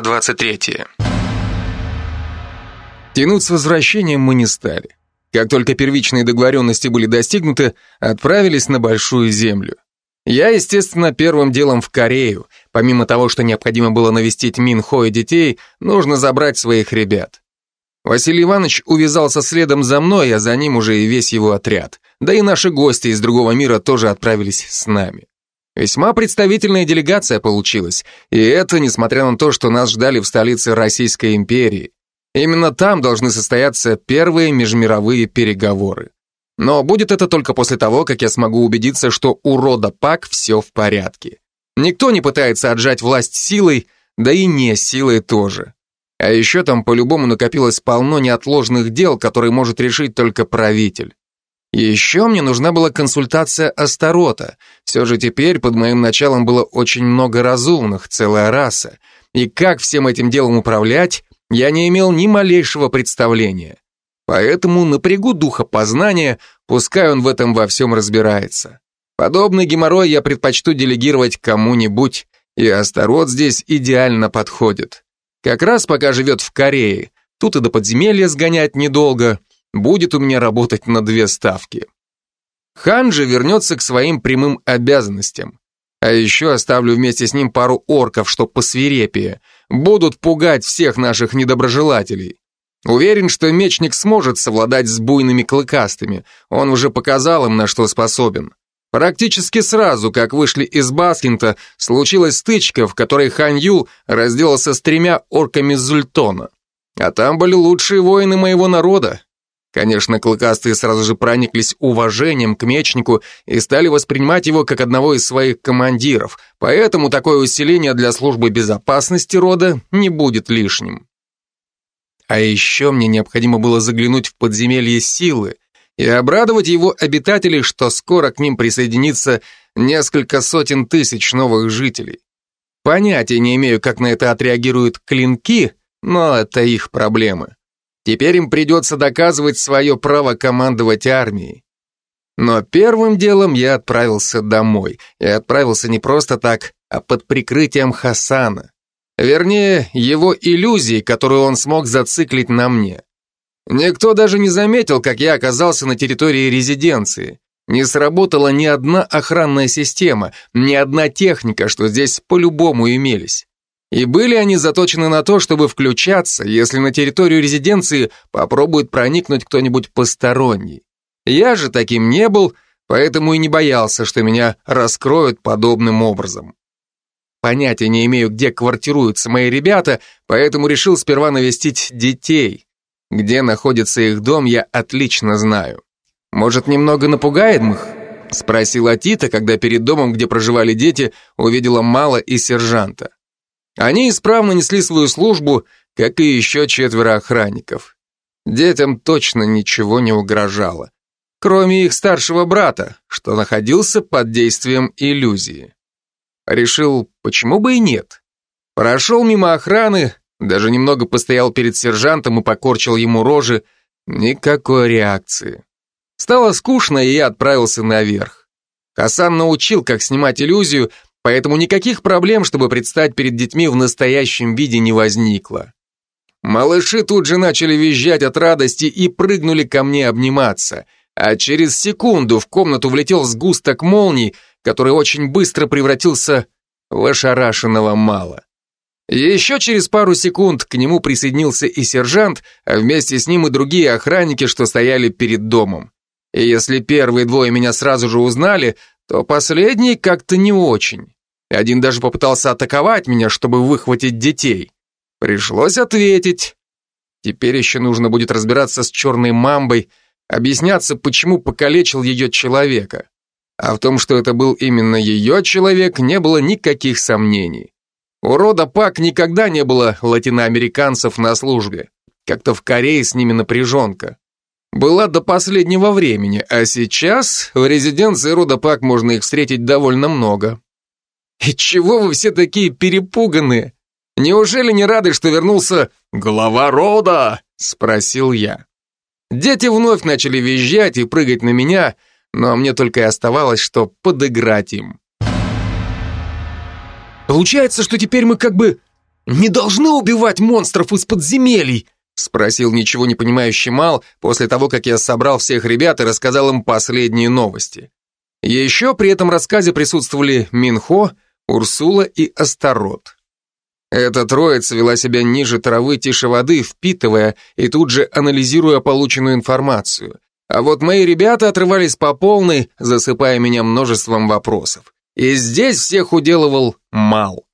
Глава 23. Тянуть с возвращением мы не стали. Как только первичные договоренности были достигнуты, отправились на Большую Землю. Я, естественно, первым делом в Корею. Помимо того, что необходимо было навестить Минхо и детей, нужно забрать своих ребят. Василий Иванович увязался следом за мной, а за ним уже и весь его отряд. Да и наши гости из другого мира тоже отправились с нами. Весьма представительная делегация получилась, и это несмотря на то, что нас ждали в столице Российской империи. Именно там должны состояться первые межмировые переговоры. Но будет это только после того, как я смогу убедиться, что у рода Пак все в порядке. Никто не пытается отжать власть силой, да и не силой тоже. А еще там по-любому накопилось полно неотложных дел, которые может решить только правитель. Еще мне нужна была консультация Астарота. Все же теперь под моим началом было очень много разумных, целая раса. И как всем этим делом управлять, я не имел ни малейшего представления. Поэтому напрягу духа познания, пускай он в этом во всем разбирается. Подобный геморрой я предпочту делегировать кому-нибудь, и Астарот здесь идеально подходит. Как раз пока живет в Корее, тут и до подземелья сгонять недолго, будет у меня работать на две ставки. Хан же вернется к своим прямым обязанностям. А еще оставлю вместе с ним пару орков, что посвирепее, будут пугать всех наших недоброжелателей. Уверен, что мечник сможет совладать с буйными клыкастыми, он уже показал им, на что способен. Практически сразу, как вышли из Баскинта, случилась стычка, в которой Хан Юл разделался с тремя орками Зультона. А там были лучшие воины моего народа, Конечно, клыкастые сразу же прониклись уважением к мечнику и стали воспринимать его как одного из своих командиров, поэтому такое усиление для службы безопасности рода не будет лишним. А еще мне необходимо было заглянуть в подземелье силы и обрадовать его обитателей, что скоро к ним присоединится несколько сотен тысяч новых жителей. Понятия не имею, как на это отреагируют клинки, но это их проблемы. Теперь им придется доказывать свое право командовать армией. Но первым делом я отправился домой. И отправился не просто так, а под прикрытием Хасана. Вернее, его иллюзии, которую он смог зациклить на мне. Никто даже не заметил, как я оказался на территории резиденции. Не сработала ни одна охранная система, ни одна техника, что здесь по-любому имелись. И были они заточены на то, чтобы включаться, если на территорию резиденции попробует проникнуть кто-нибудь посторонний. Я же таким не был, поэтому и не боялся, что меня раскроют подобным образом. Понятия не имею, где квартируются мои ребята, поэтому решил сперва навестить детей. Где находится их дом, я отлично знаю. Может, немного напугаем их? Спросила Тита, когда перед домом, где проживали дети, увидела Мала и сержанта. Они исправно несли свою службу, как и еще четверо охранников. Детям точно ничего не угрожало, кроме их старшего брата, что находился под действием иллюзии. Решил, почему бы и нет. Прошел мимо охраны, даже немного постоял перед сержантом и покорчил ему рожи, никакой реакции. Стало скучно, и я отправился наверх. Хасан научил, как снимать иллюзию, поэтому никаких проблем, чтобы предстать перед детьми в настоящем виде не возникло. Малыши тут же начали визжать от радости и прыгнули ко мне обниматься, а через секунду в комнату влетел сгусток молний, который очень быстро превратился в ошарашенного мало. Еще через пару секунд к нему присоединился и сержант, а вместе с ним и другие охранники, что стояли перед домом. И если первые двое меня сразу же узнали, то последний как-то не очень. Один даже попытался атаковать меня, чтобы выхватить детей. Пришлось ответить. Теперь еще нужно будет разбираться с черной мамбой, объясняться, почему покалечил ее человека. А в том, что это был именно ее человек, не было никаких сомнений. У рода Пак никогда не было латиноамериканцев на службе. Как-то в Корее с ними напряженка. Была до последнего времени, а сейчас в резиденции рода Пак можно их встретить довольно много. И чего вы все такие перепуганные? Неужели не рады, что вернулся глава рода? Спросил я. Дети вновь начали визжать и прыгать на меня, но мне только и оставалось, что подыграть им. Получается, что теперь мы как бы не должны убивать монстров из подземелий?» Спросил ничего не понимающий Мал после того, как я собрал всех ребят и рассказал им последние новости. Еще при этом рассказе присутствовали Минхо, Урсула и Астарот. Эта троица вела себя ниже травы, тише воды, впитывая и тут же анализируя полученную информацию. А вот мои ребята отрывались по полной, засыпая меня множеством вопросов. И здесь всех уделывал Мал.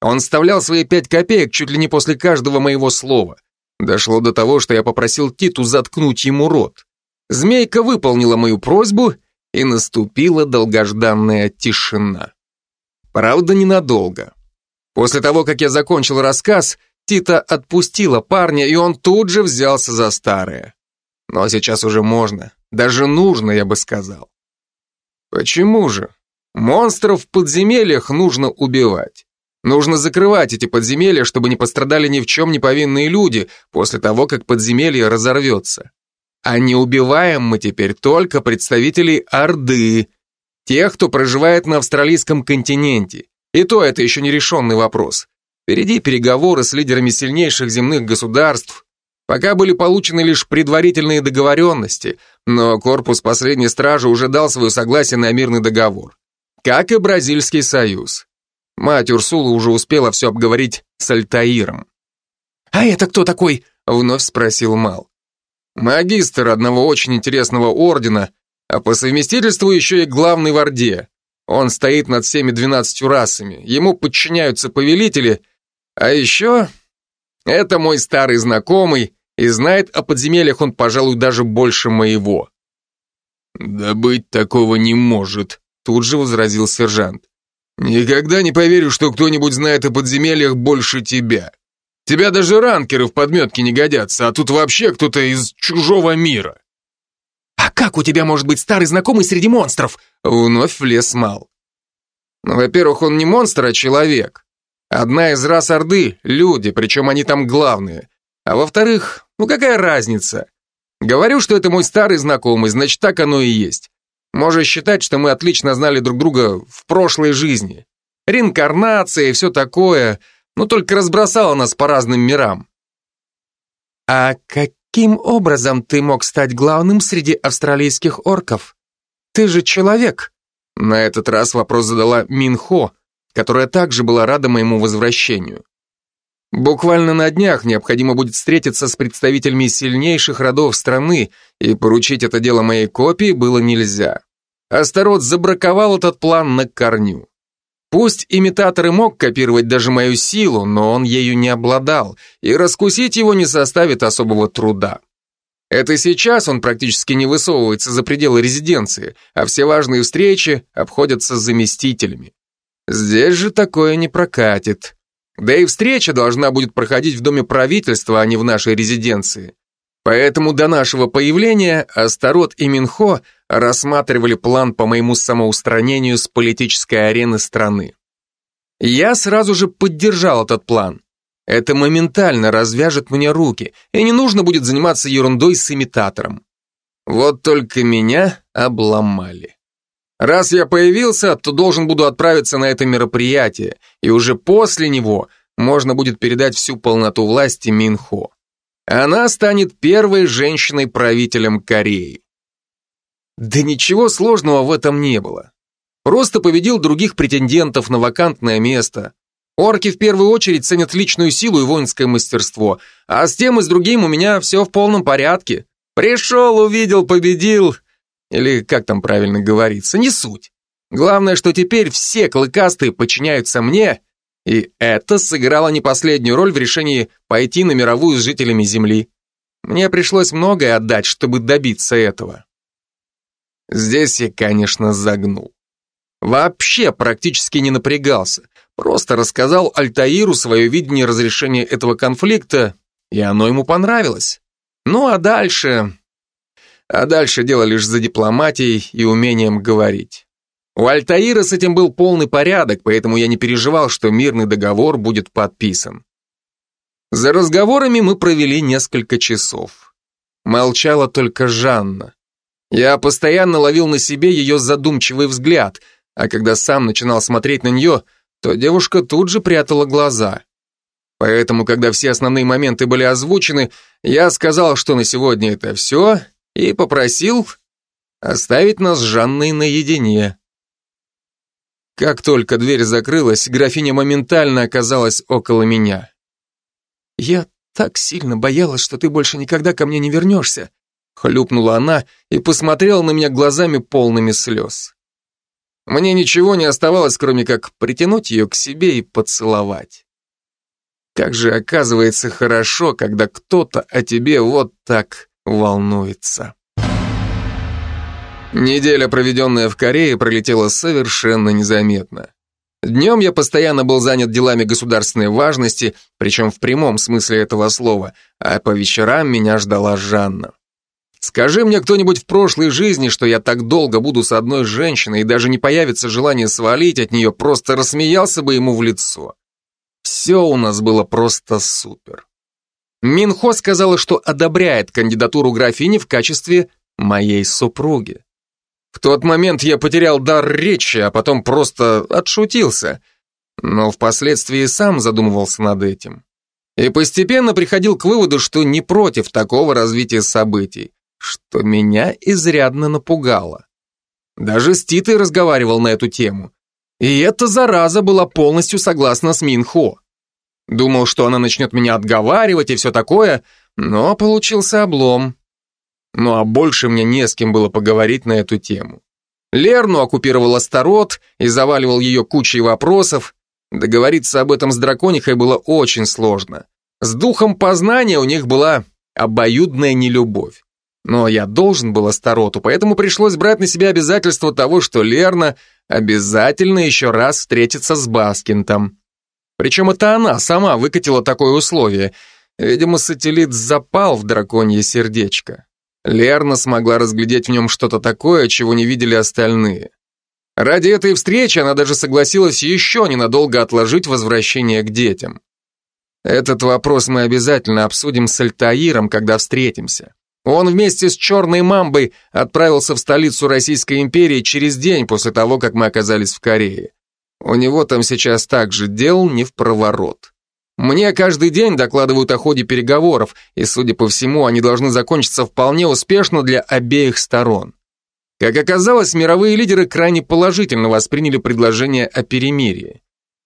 Он вставлял свои пять копеек чуть ли не после каждого моего слова. Дошло до того, что я попросил Титу заткнуть ему рот. Змейка выполнила мою просьбу, и наступила долгожданная тишина. Правда, ненадолго. После того, как я закончил рассказ, Тита отпустила парня, и он тут же взялся за старое. Но сейчас уже можно, даже нужно, я бы сказал. Почему же? Монстров в подземельях нужно убивать. Нужно закрывать эти подземелья, чтобы не пострадали ни в чем не повинные люди после того, как подземелье разорвется. А не убиваем мы теперь только представителей Орды, тех, кто проживает на австралийском континенте. И то это еще не решенный вопрос. Впереди переговоры с лидерами сильнейших земных государств. Пока были получены лишь предварительные договоренности, но корпус последней стражи уже дал свое согласие на мирный договор. Как и Бразильский союз. Мать Урсула уже успела все обговорить с Альтаиром. «А это кто такой?» — вновь спросил Мал. Магистр одного очень интересного ордена, а по совместительству еще и главный в Орде. Он стоит над всеми двенадцатью расами, ему подчиняются повелители, а еще это мой старый знакомый, и знает о подземельях он, пожалуй, даже больше моего. «Да быть такого не может», — тут же возразил сержант. «Никогда не поверю, что кто-нибудь знает о подземельях больше тебя. Тебя даже ранкеры в подметке не годятся, а тут вообще кто-то из чужого мира. Как у тебя может быть старый знакомый среди монстров? Вновь влез Мал. Ну, во-первых, он не монстр, а человек. Одна из рас Орды — люди, причем они там главные. А во-вторых, ну какая разница? Говорю, что это мой старый знакомый, значит, так оно и есть. Можешь считать, что мы отлично знали друг друга в прошлой жизни. Реинкарнация и все такое — но только разбросала нас по разным мирам. А каким образом ты мог стать главным среди австралийских орков? Ты же человек. На этот раз вопрос задала Минхо, которая также была рада моему возвращению. Буквально на днях необходимо будет встретиться с представителями сильнейших родов страны, и поручить это дело моей копии было нельзя. Астарот забраковал этот план на корню. Пусть имитатор и мог копировать даже мою силу, но он ею не обладал, и раскусить его не составит особого труда. Это сейчас он практически не высовывается за пределы резиденции, а все важные встречи обходятся с заместителями. Здесь же такое не прокатит. Да и встреча должна будет проходить в доме правительства, а не в нашей резиденции. Поэтому до нашего появления Астарот и Минхо рассматривали план по моему самоустранению с политической арены страны. Я сразу же поддержал этот план. Это моментально развяжет мне руки, и не нужно будет заниматься ерундой с имитатором. Вот только меня обломали. Раз я появился, то должен буду отправиться на это мероприятие, и уже после него можно будет передать всю полноту власти Минхо. Она станет первой женщиной-правителем Кореи. Да ничего сложного в этом не было. Просто победил других претендентов на вакантное место. Орки в первую очередь ценят личную силу и воинское мастерство, а с тем и с другим у меня все в полном порядке. Пришел, увидел, победил. Или как там правильно говорится, не суть. Главное, что теперь все клыкастые подчиняются мне и это сыграло не последнюю роль в решении пойти на мировую с жителями Земли. Мне пришлось многое отдать, чтобы добиться этого. Здесь я, конечно, загнул. Вообще практически не напрягался. Просто рассказал Альтаиру свое видение разрешения этого конфликта, и оно ему понравилось. Ну а дальше... А дальше дело лишь за дипломатией и умением говорить. У Альтаира с этим был полный порядок, поэтому я не переживал, что мирный договор будет подписан. За разговорами мы провели несколько часов. Молчала только Жанна. Я постоянно ловил на себе ее задумчивый взгляд, а когда сам начинал смотреть на нее, то девушка тут же прятала глаза. Поэтому, когда все основные моменты были озвучены, я сказал, что на сегодня это все, и попросил оставить нас с Жанной наедине. Как только дверь закрылась, графиня моментально оказалась около меня. «Я так сильно боялась, что ты больше никогда ко мне не вернешься», хлюпнула она и посмотрела на меня глазами полными слез. Мне ничего не оставалось, кроме как притянуть ее к себе и поцеловать. Как же оказывается хорошо, когда кто-то о тебе вот так волнуется. Неделя, проведенная в Корее, пролетела совершенно незаметно. Днем я постоянно был занят делами государственной важности, причем в прямом смысле этого слова, а по вечерам меня ждала Жанна. Скажи мне кто-нибудь в прошлой жизни, что я так долго буду с одной женщиной и даже не появится желание свалить от нее, просто рассмеялся бы ему в лицо. Все у нас было просто супер. Минхо сказала, что одобряет кандидатуру графини в качестве моей супруги. В тот момент я потерял дар речи, а потом просто отшутился, но впоследствии сам задумывался над этим. И постепенно приходил к выводу, что не против такого развития событий что меня изрядно напугало. Даже с Титой разговаривал на эту тему. И эта зараза была полностью согласна с Минхо. Думал, что она начнет меня отговаривать и все такое, но получился облом. Ну а больше мне не с кем было поговорить на эту тему. Лерну оккупировал Астарот и заваливал ее кучей вопросов. Договориться об этом с драконихой было очень сложно. С духом познания у них была обоюдная нелюбовь. Но я должен был Астароту, поэтому пришлось брать на себя обязательство того, что Лерна обязательно еще раз встретится с Баскинтом. Причем это она сама выкатила такое условие. Видимо, сателлит запал в драконье сердечко. Лерна смогла разглядеть в нем что-то такое, чего не видели остальные. Ради этой встречи она даже согласилась еще ненадолго отложить возвращение к детям. Этот вопрос мы обязательно обсудим с Альтаиром, когда встретимся. Он вместе с Черной Мамбой отправился в столицу Российской империи через день после того, как мы оказались в Корее. У него там сейчас также дел не в проворот. Мне каждый день докладывают о ходе переговоров, и, судя по всему, они должны закончиться вполне успешно для обеих сторон. Как оказалось, мировые лидеры крайне положительно восприняли предложение о перемирии.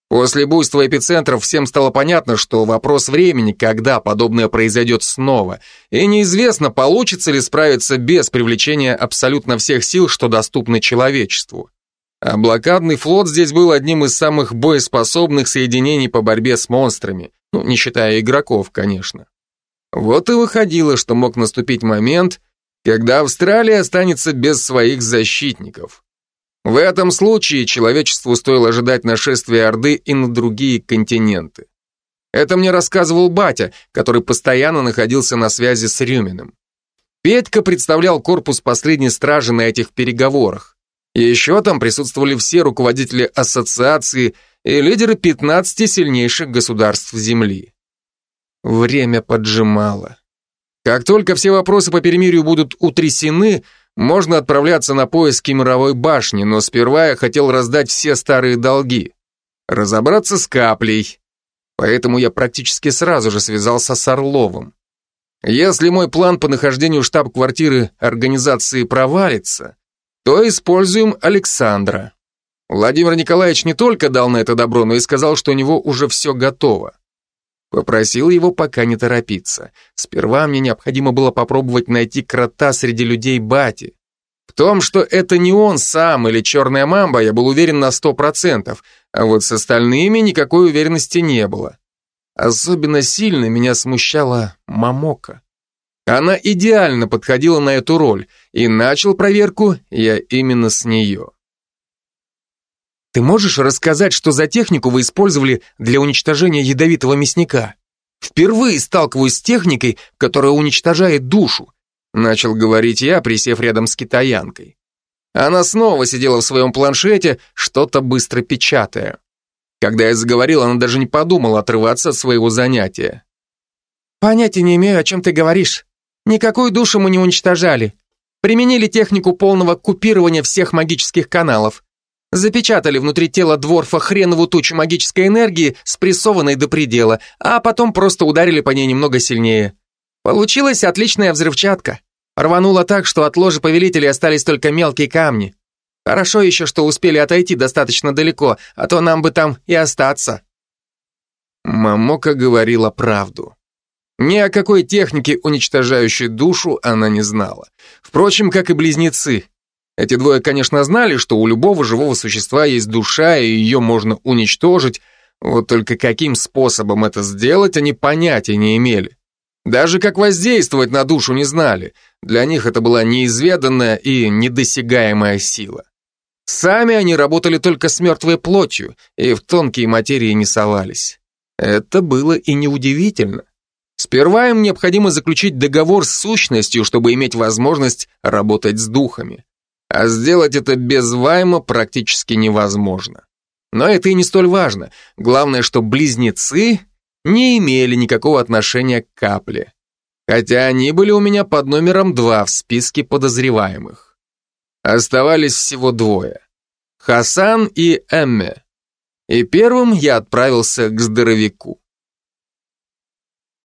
После буйства эпицентров всем стало понятно, что вопрос времени, когда подобное произойдет снова, и неизвестно, получится ли справиться без привлечения абсолютно всех сил, что доступны человечеству. А блокадный флот здесь был одним из самых боеспособных соединений по борьбе с монстрами, ну, не считая игроков, конечно. Вот и выходило, что мог наступить момент, когда Австралия останется без своих защитников. В этом случае человечеству стоило ожидать нашествия Орды и на другие континенты. Это мне рассказывал батя, который постоянно находился на связи с Рюминым. Петька представлял корпус последней стражи на этих переговорах. Еще там присутствовали все руководители ассоциации и лидеры 15 сильнейших государств Земли. Время поджимало. Как только все вопросы по перемирию будут утрясены, можно отправляться на поиски мировой башни, но сперва я хотел раздать все старые долги. Разобраться с каплей. Поэтому я практически сразу же связался с Орловым. Если мой план по нахождению штаб-квартиры организации провалится, то используем Александра. Владимир Николаевич не только дал на это добро, но и сказал, что у него уже все готово. Попросил его пока не торопиться. Сперва мне необходимо было попробовать найти крота среди людей Бати. В том, что это не он сам или черная мамба, я был уверен на сто процентов, а вот с остальными никакой уверенности не было. Особенно сильно меня смущала Мамока. Она идеально подходила на эту роль, и начал проверку я именно с нее. Ты можешь рассказать, что за технику вы использовали для уничтожения ядовитого мясника? Впервые сталкиваюсь с техникой, которая уничтожает душу, начал говорить я, присев рядом с китаянкой. Она снова сидела в своем планшете, что-то быстро печатая. Когда я заговорил, она даже не подумала отрываться от своего занятия. «Понятия не имею, о чем ты говоришь. Никакую душу мы не уничтожали. Применили технику полного купирования всех магических каналов. Запечатали внутри тела Дворфа хренову тучу магической энергии, спрессованной до предела, а потом просто ударили по ней немного сильнее. Получилась отличная взрывчатка. Рвануло так, что от ложи повелителей остались только мелкие камни. Хорошо еще, что успели отойти достаточно далеко, а то нам бы там и остаться. Мамока говорила правду. Ни о какой технике, уничтожающей душу, она не знала. Впрочем, как и близнецы. Эти двое, конечно, знали, что у любого живого существа есть душа, и ее можно уничтожить, вот только каким способом это сделать, они понятия не имели. Даже как воздействовать на душу не знали. Для них это была неизведанная и недосягаемая сила. Сами они работали только с мертвой плотью и в тонкие материи не совались. Это было и неудивительно. Сперва им необходимо заключить договор с сущностью, чтобы иметь возможность работать с духами. А сделать это без Вайма практически невозможно. Но это и не столь важно. Главное, что близнецы не имели никакого отношения к капле. Хотя они были у меня под номером два в списке подозреваемых. Оставались всего двое. Хасан и Эмме. И первым я отправился к здоровяку.